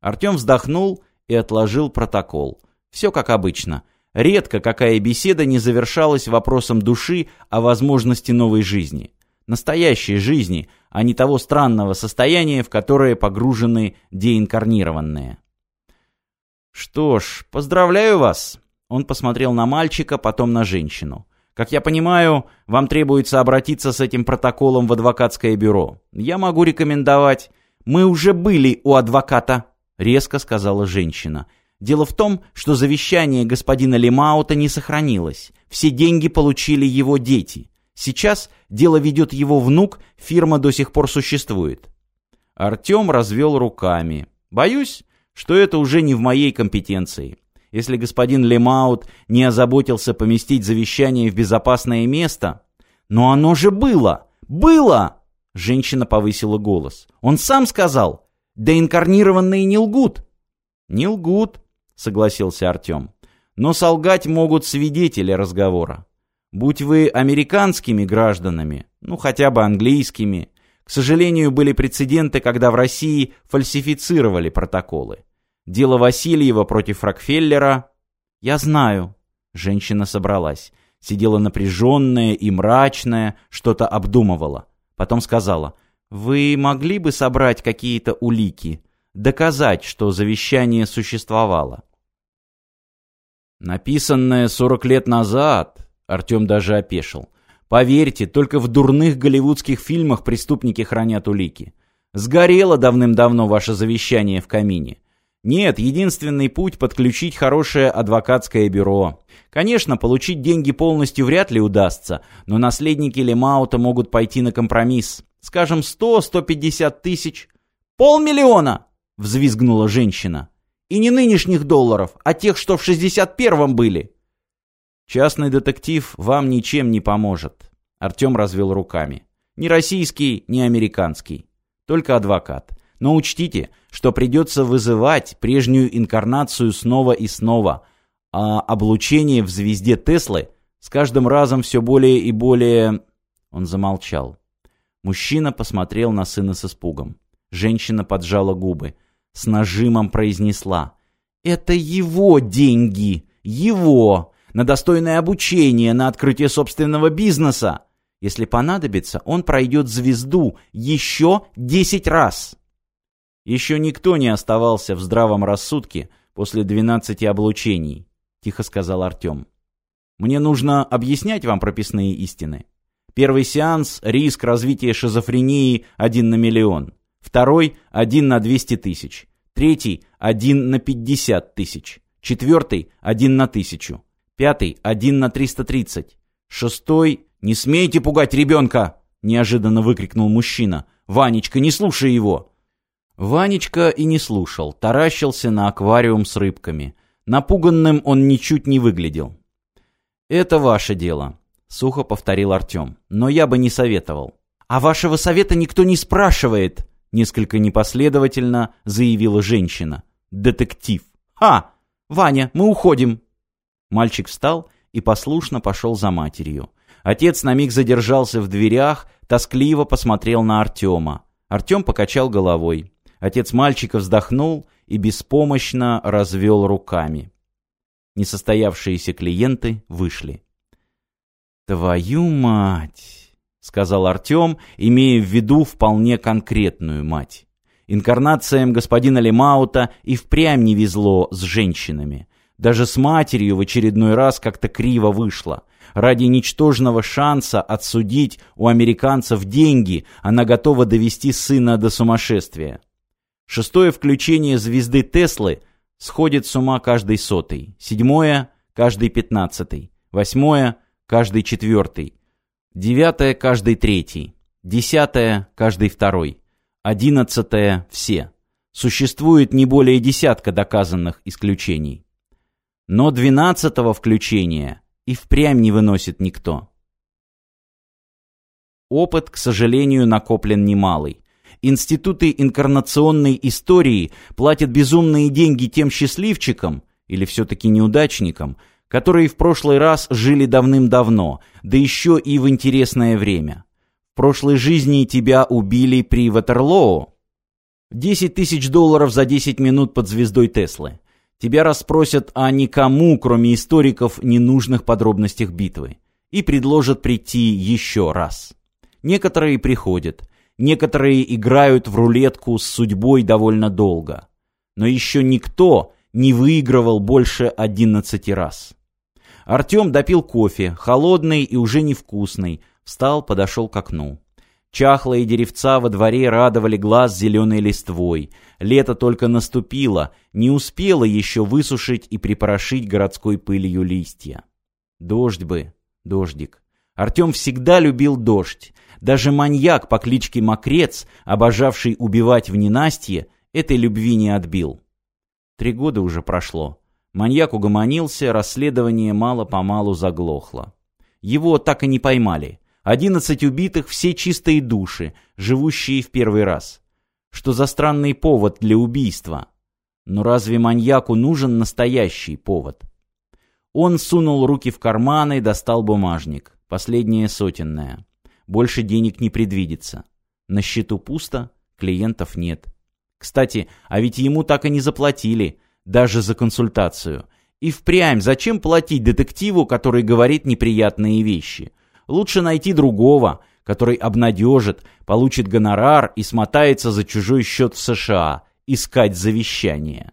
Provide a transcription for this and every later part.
Артем вздохнул и отложил протокол. Все как обычно. Редко какая беседа не завершалась вопросом души о возможности новой жизни. Настоящей жизни, а не того странного состояния, в которое погружены деинкарнированные. «Что ж, поздравляю вас!» Он посмотрел на мальчика, потом на женщину. Как я понимаю, вам требуется обратиться с этим протоколом в адвокатское бюро. Я могу рекомендовать. Мы уже были у адвоката резко сказала женщина. Дело в том, что завещание господина Лемаута не сохранилось. Все деньги получили его дети. Сейчас дело ведет его внук, фирма до сих пор существует. Артем развел руками. Боюсь, что это уже не в моей компетенции. Если господин Лемаут не озаботился поместить завещание в безопасное место... Но оно же было! Было! Женщина повысила голос. Он сам сказал, да инкарнированные не лгут». «Не лгут», — согласился Артем. «Но солгать могут свидетели разговора. Будь вы американскими гражданами, ну хотя бы английскими, к сожалению, были прецеденты, когда в России фальсифицировали протоколы. Дело Васильева против Рокфеллера... Я знаю. Женщина собралась. Сидела напряженная и мрачная, что-то обдумывала. Потом сказала, вы могли бы собрать какие-то улики, доказать, что завещание существовало? Написанное сорок лет назад, Артем даже опешил. Поверьте, только в дурных голливудских фильмах преступники хранят улики. Сгорело давным-давно ваше завещание в камине. Нет, единственный путь подключить хорошее адвокатское бюро. Конечно, получить деньги полностью вряд ли удастся, но наследники Лемаута могут пойти на компромисс. Скажем, сто-сто пятьдесят тысяч. Полмиллиона!» — взвизгнула женщина. «И не нынешних долларов, а тех, что в шестьдесят первом были!» «Частный детектив вам ничем не поможет», — Артем развел руками. «Ни российский, ни американский. Только адвокат. Но учтите, что придется вызывать прежнюю инкарнацию снова и снова, а облучение в звезде Теслы с каждым разом все более и более...» Он замолчал. Мужчина посмотрел на сына с испугом. Женщина поджала губы. С нажимом произнесла. «Это его деньги! Его! На достойное обучение, на открытие собственного бизнеса! Если понадобится, он пройдет звезду еще десять раз!» Еще никто не оставался в здравом рассудке после двенадцати облучений, тихо сказал Артём: «Мне нужно объяснять вам прописные истины. Первый сеанс – риск развития шизофрении 1 на миллион. Второй – 1 на 200 тысяч. Третий – 1 на 50 тысяч. Четвертый – 1 на 1000. Пятый – 1 на 330. Шестой – «Не смейте пугать ребенка!» – неожиданно выкрикнул мужчина. «Ванечка, не слушай его!» Ванечка и не слушал, таращился на аквариум с рыбками. Напуганным он ничуть не выглядел. «Это ваше дело», Сухо повторил Артем. Но я бы не советовал. А вашего совета никто не спрашивает, несколько непоследовательно заявила женщина. Детектив. А, Ваня, мы уходим. Мальчик встал и послушно пошел за матерью. Отец на миг задержался в дверях, тоскливо посмотрел на Артема. Артем покачал головой. Отец мальчика вздохнул и беспомощно развел руками. Несостоявшиеся клиенты вышли. «Твою мать!» — сказал Артем, имея в виду вполне конкретную мать. Инкарнациям господина Лемаута и впрямь не везло с женщинами. Даже с матерью в очередной раз как-то криво вышло. Ради ничтожного шанса отсудить у американцев деньги она готова довести сына до сумасшествия. Шестое включение звезды Теслы сходит с ума каждый сотый. Седьмое – каждый пятнадцатый. Восьмое каждый четвертый, девятое – каждый третий, десятое – каждый второй, одиннадцатое – все. Существует не более десятка доказанных исключений. Но двенадцатого включения и впрямь не выносит никто. Опыт, к сожалению, накоплен немалый. Институты инкарнационной истории платят безумные деньги тем счастливчикам, или все-таки неудачникам, которые в прошлый раз жили давным-давно, да еще и в интересное время. В прошлой жизни тебя убили при Ватерлоу. 10 тысяч долларов за 10 минут под звездой Теслы. Тебя расспросят о никому, кроме историков, ненужных подробностях битвы. И предложат прийти еще раз. Некоторые приходят. Некоторые играют в рулетку с судьбой довольно долго. Но еще никто не выигрывал больше 11 раз. Артем допил кофе, холодный и уже невкусный, встал, подошел к окну. Чахлые деревца во дворе радовали глаз зеленой листвой. Лето только наступило, не успело еще высушить и припорошить городской пылью листья. Дождь бы, дождик. Артем всегда любил дождь. Даже маньяк по кличке Мокрец, обожавший убивать в ненастье, этой любви не отбил. Три года уже прошло. Маньяк угомонился, расследование мало-помалу заглохло. Его так и не поймали. Одиннадцать убитых, все чистые души, живущие в первый раз. Что за странный повод для убийства? Но разве маньяку нужен настоящий повод? Он сунул руки в карманы и достал бумажник. Последнее сотенное. Больше денег не предвидится. На счету пусто, клиентов нет. Кстати, а ведь ему так и не заплатили – даже за консультацию. И впрямь, зачем платить детективу, который говорит неприятные вещи? Лучше найти другого, который обнадежит, получит гонорар и смотается за чужой счет в США, искать завещание.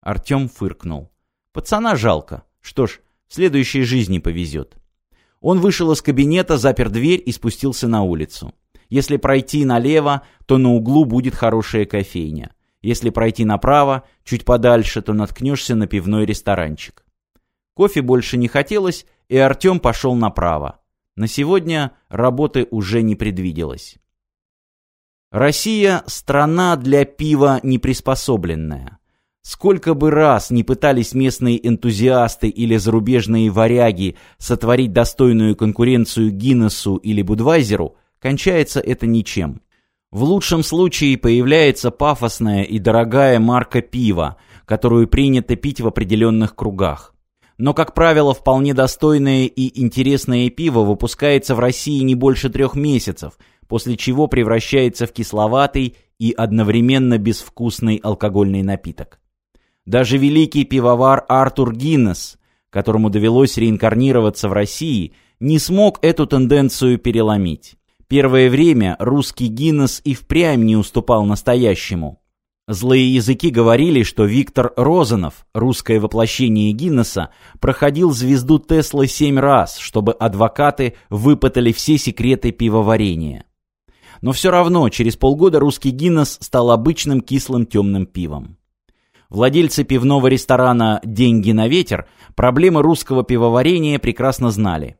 Артем фыркнул. Пацана жалко. Что ж, в следующей жизни повезет. Он вышел из кабинета, запер дверь и спустился на улицу. Если пройти налево, то на углу будет хорошая кофейня. Если пройти направо, чуть подальше, то наткнешься на пивной ресторанчик. Кофе больше не хотелось, и Артем пошел направо. На сегодня работы уже не предвиделось. Россия – страна для пива неприспособленная. Сколько бы раз не пытались местные энтузиасты или зарубежные варяги сотворить достойную конкуренцию Гиннесу или Будвайзеру, кончается это ничем. В лучшем случае появляется пафосная и дорогая марка пива, которую принято пить в определенных кругах. Но, как правило, вполне достойное и интересное пиво выпускается в России не больше трех месяцев, после чего превращается в кисловатый и одновременно безвкусный алкогольный напиток. Даже великий пивовар Артур Гиннес, которому довелось реинкарнироваться в России, не смог эту тенденцию переломить. Первое время русский Гиннес и впрямь не уступал настоящему. Злые языки говорили, что Виктор Розанов, русское воплощение Гиннеса, проходил звезду Теслы семь раз, чтобы адвокаты выпытали все секреты пивоварения. Но все равно через полгода русский Гиннес стал обычным кислым темным пивом. Владельцы пивного ресторана «Деньги на ветер» проблемы русского пивоварения прекрасно знали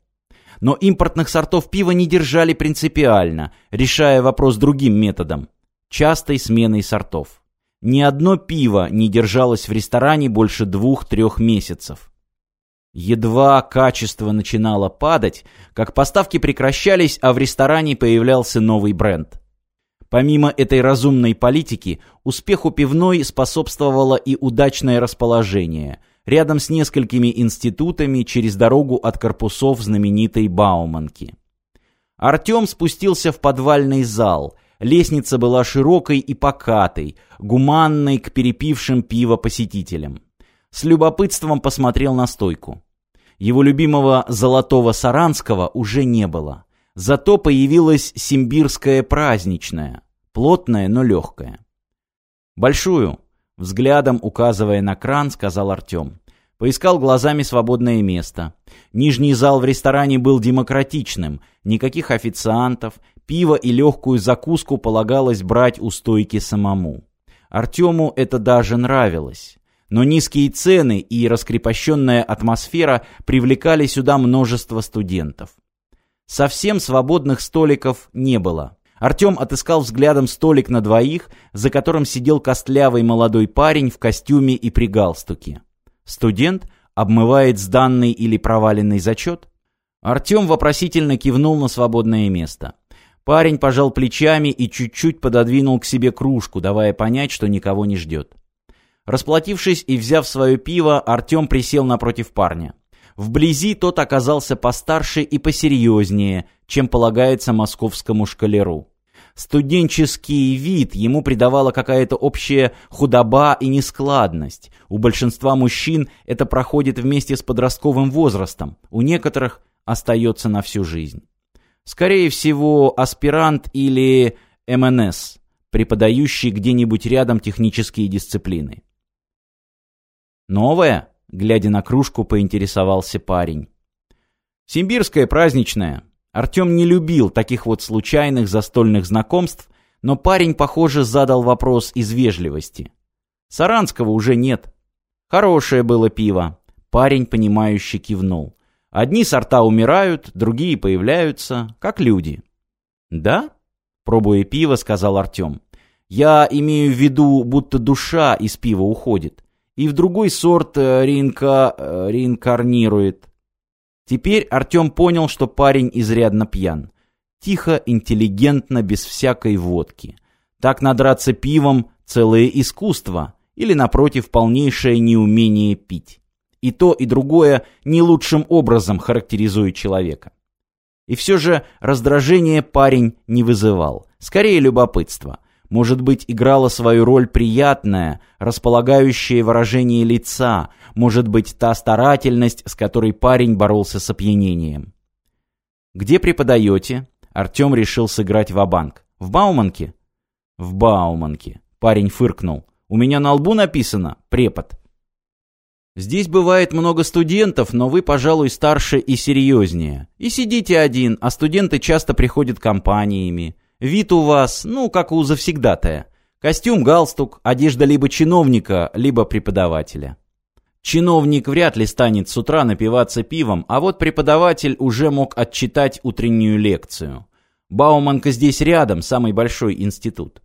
но импортных сортов пива не держали принципиально, решая вопрос другим методом – частой сменой сортов. Ни одно пиво не держалось в ресторане больше двух-трех месяцев. Едва качество начинало падать, как поставки прекращались, а в ресторане появлялся новый бренд. Помимо этой разумной политики, успеху пивной способствовало и удачное расположение – рядом с несколькими институтами через дорогу от корпусов знаменитой Бауманки. Артем спустился в подвальный зал. Лестница была широкой и покатой, гуманной к перепившим пиво посетителям. С любопытством посмотрел на стойку. Его любимого «золотого саранского» уже не было. Зато появилась симбирская праздничная, плотная, но легкая. «Большую», Взглядом указывая на кран, сказал Артем. Поискал глазами свободное место. Нижний зал в ресторане был демократичным. Никаких официантов, пиво и легкую закуску полагалось брать у стойки самому. Артему это даже нравилось. Но низкие цены и раскрепощенная атмосфера привлекали сюда множество студентов. Совсем свободных столиков не было. Артем отыскал взглядом столик на двоих, за которым сидел костлявый молодой парень в костюме и при галстуке. Студент обмывает сданный или проваленный зачет. Артем вопросительно кивнул на свободное место. Парень пожал плечами и чуть-чуть пододвинул к себе кружку, давая понять, что никого не ждет. Расплатившись и взяв свое пиво, Артем присел напротив парня. Вблизи тот оказался постарше и посерьезнее, чем полагается московскому шкалеру. Студенческий вид ему придавала какая-то общая худоба и нескладность. У большинства мужчин это проходит вместе с подростковым возрастом, у некоторых остается на всю жизнь. Скорее всего, аспирант или МНС, преподающий где-нибудь рядом технические дисциплины. «Новое?» — глядя на кружку, поинтересовался парень. «Симбирское праздничное», Артем не любил таких вот случайных застольных знакомств, но парень, похоже, задал вопрос из вежливости. Саранского уже нет. Хорошее было пиво. Парень, понимающий кивнул. Одни сорта умирают, другие появляются, как люди. «Да?» — пробуя пиво, сказал Артем. «Я имею в виду, будто душа из пива уходит, и в другой сорт э, ринка э, реинкарнирует. Теперь Артем понял, что парень изрядно пьян. Тихо, интеллигентно, без всякой водки. Так надраться пивом – целое искусство, или, напротив, полнейшее неумение пить. И то, и другое не лучшим образом характеризует человека. И все же раздражение парень не вызывал, скорее любопытство – может быть, играла свою роль приятная, располагающая выражение лица, может быть, та старательность, с которой парень боролся с опьянением. «Где преподаете?» Артем решил сыграть ва-банк. «В Бауманке?» «В Бауманке», — парень фыркнул. «У меня на лбу написано «препод». Здесь бывает много студентов, но вы, пожалуй, старше и серьезнее. И сидите один, а студенты часто приходят компаниями. Вид у вас, ну, как у завсегдатая. Костюм, галстук, одежда либо чиновника, либо преподавателя. Чиновник вряд ли станет с утра напиваться пивом, а вот преподаватель уже мог отчитать утреннюю лекцию. Бауманка здесь рядом, самый большой институт.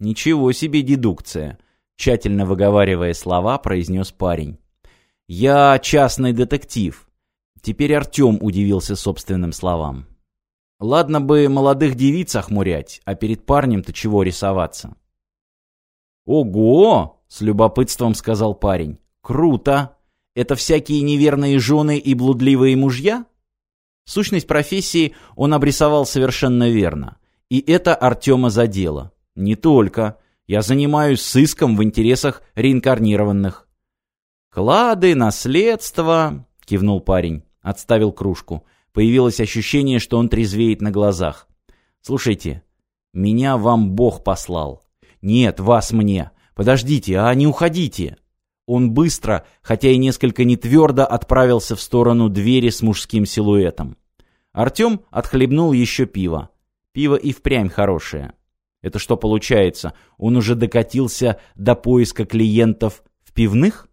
Ничего себе дедукция, тщательно выговаривая слова, произнес парень. Я частный детектив. Теперь Артем удивился собственным словам. Ладно бы молодых девиц охмурять, а перед парнем-то чего рисоваться? «Ого!» — с любопытством сказал парень. «Круто! Это всякие неверные жены и блудливые мужья?» Сущность профессии он обрисовал совершенно верно. И это Артема задело. «Не только. Я занимаюсь сыском в интересах реинкарнированных». «Клады, наследство!» — кивнул парень, отставил кружку — Появилось ощущение, что он трезвеет на глазах. «Слушайте, меня вам Бог послал. Нет, вас мне. Подождите, а не уходите!» Он быстро, хотя и несколько нетвердо, отправился в сторону двери с мужским силуэтом. Артем отхлебнул еще пиво. Пиво и впрямь хорошее. Это что получается? Он уже докатился до поиска клиентов в пивных?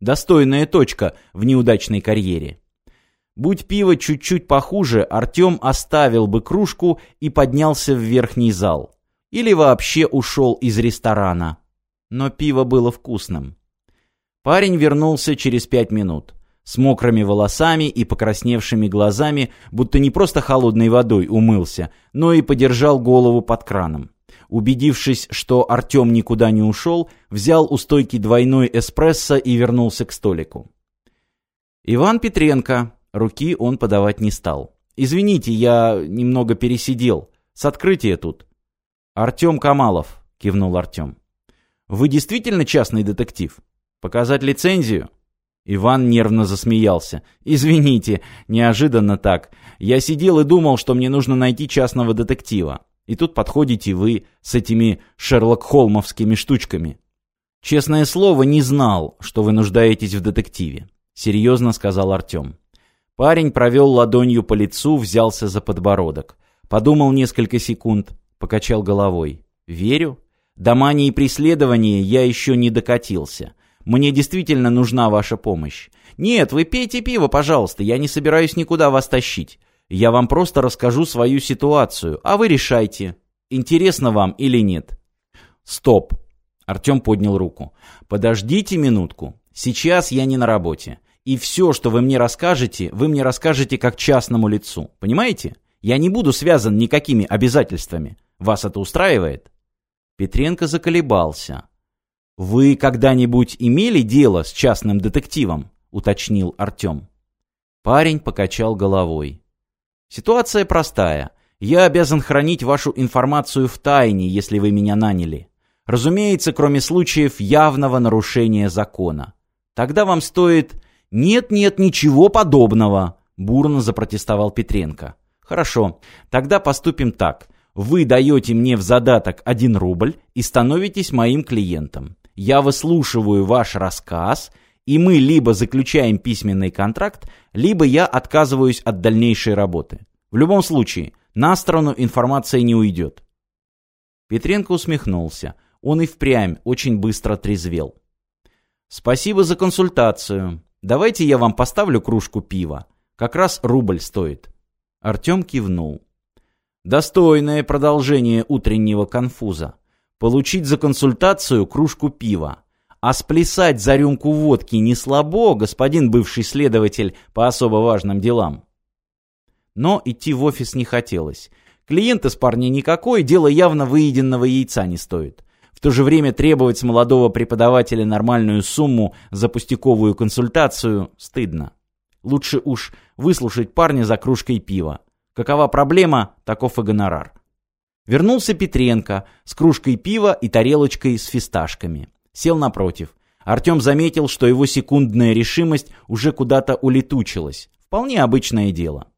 Достойная точка в неудачной карьере. Будь пиво чуть-чуть похуже, Артем оставил бы кружку и поднялся в верхний зал. Или вообще ушел из ресторана. Но пиво было вкусным. Парень вернулся через пять минут. С мокрыми волосами и покрасневшими глазами, будто не просто холодной водой умылся, но и подержал голову под краном. Убедившись, что Артем никуда не ушел, взял у стойки двойной эспрессо и вернулся к столику. «Иван Петренко», Руки он подавать не стал. «Извините, я немного пересидел. С открытия тут». «Артем Камалов», — кивнул Артем. «Вы действительно частный детектив? Показать лицензию?» Иван нервно засмеялся. «Извините, неожиданно так. Я сидел и думал, что мне нужно найти частного детектива. И тут подходите вы с этими шерлок-холмовскими штучками». «Честное слово, не знал, что вы нуждаетесь в детективе», — серьезно сказал Артем. Парень провел ладонью по лицу, взялся за подбородок. Подумал несколько секунд, покачал головой. «Верю. До мании преследования я еще не докатился. Мне действительно нужна ваша помощь. Нет, вы пейте пиво, пожалуйста, я не собираюсь никуда вас тащить. Я вам просто расскажу свою ситуацию, а вы решайте, интересно вам или нет». «Стоп!» Артем поднял руку. «Подождите минутку. Сейчас я не на работе и все, что вы мне расскажете, вы мне расскажете как частному лицу. Понимаете? Я не буду связан никакими обязательствами. Вас это устраивает?» Петренко заколебался. «Вы когда-нибудь имели дело с частным детективом?» — уточнил Артем. Парень покачал головой. «Ситуация простая. Я обязан хранить вашу информацию в тайне, если вы меня наняли. Разумеется, кроме случаев явного нарушения закона. Тогда вам стоит «Нет, нет, ничего подобного!» – бурно запротестовал Петренко. «Хорошо, тогда поступим так. Вы даете мне в задаток один рубль и становитесь моим клиентом. Я выслушиваю ваш рассказ, и мы либо заключаем письменный контракт, либо я отказываюсь от дальнейшей работы. В любом случае, на сторону информация не уйдет». Петренко усмехнулся. Он и впрямь очень быстро трезвел. «Спасибо за консультацию», Давайте я вам поставлю кружку пива. Как раз рубль стоит». Артем кивнул. Достойное продолжение утреннего конфуза. Получить за консультацию кружку пива. А сплясать за рюмку водки не слабо, господин бывший следователь по особо важным делам. Но идти в офис не хотелось. Клиент с парней никакой, дело явно выеденного яйца не стоит то же время требовать с молодого преподавателя нормальную сумму за пустяковую консультацию стыдно. Лучше уж выслушать парня за кружкой пива. Какова проблема, таков и гонорар. Вернулся Петренко с кружкой пива и тарелочкой с фисташками. Сел напротив. Артем заметил, что его секундная решимость уже куда-то улетучилась. Вполне обычное дело.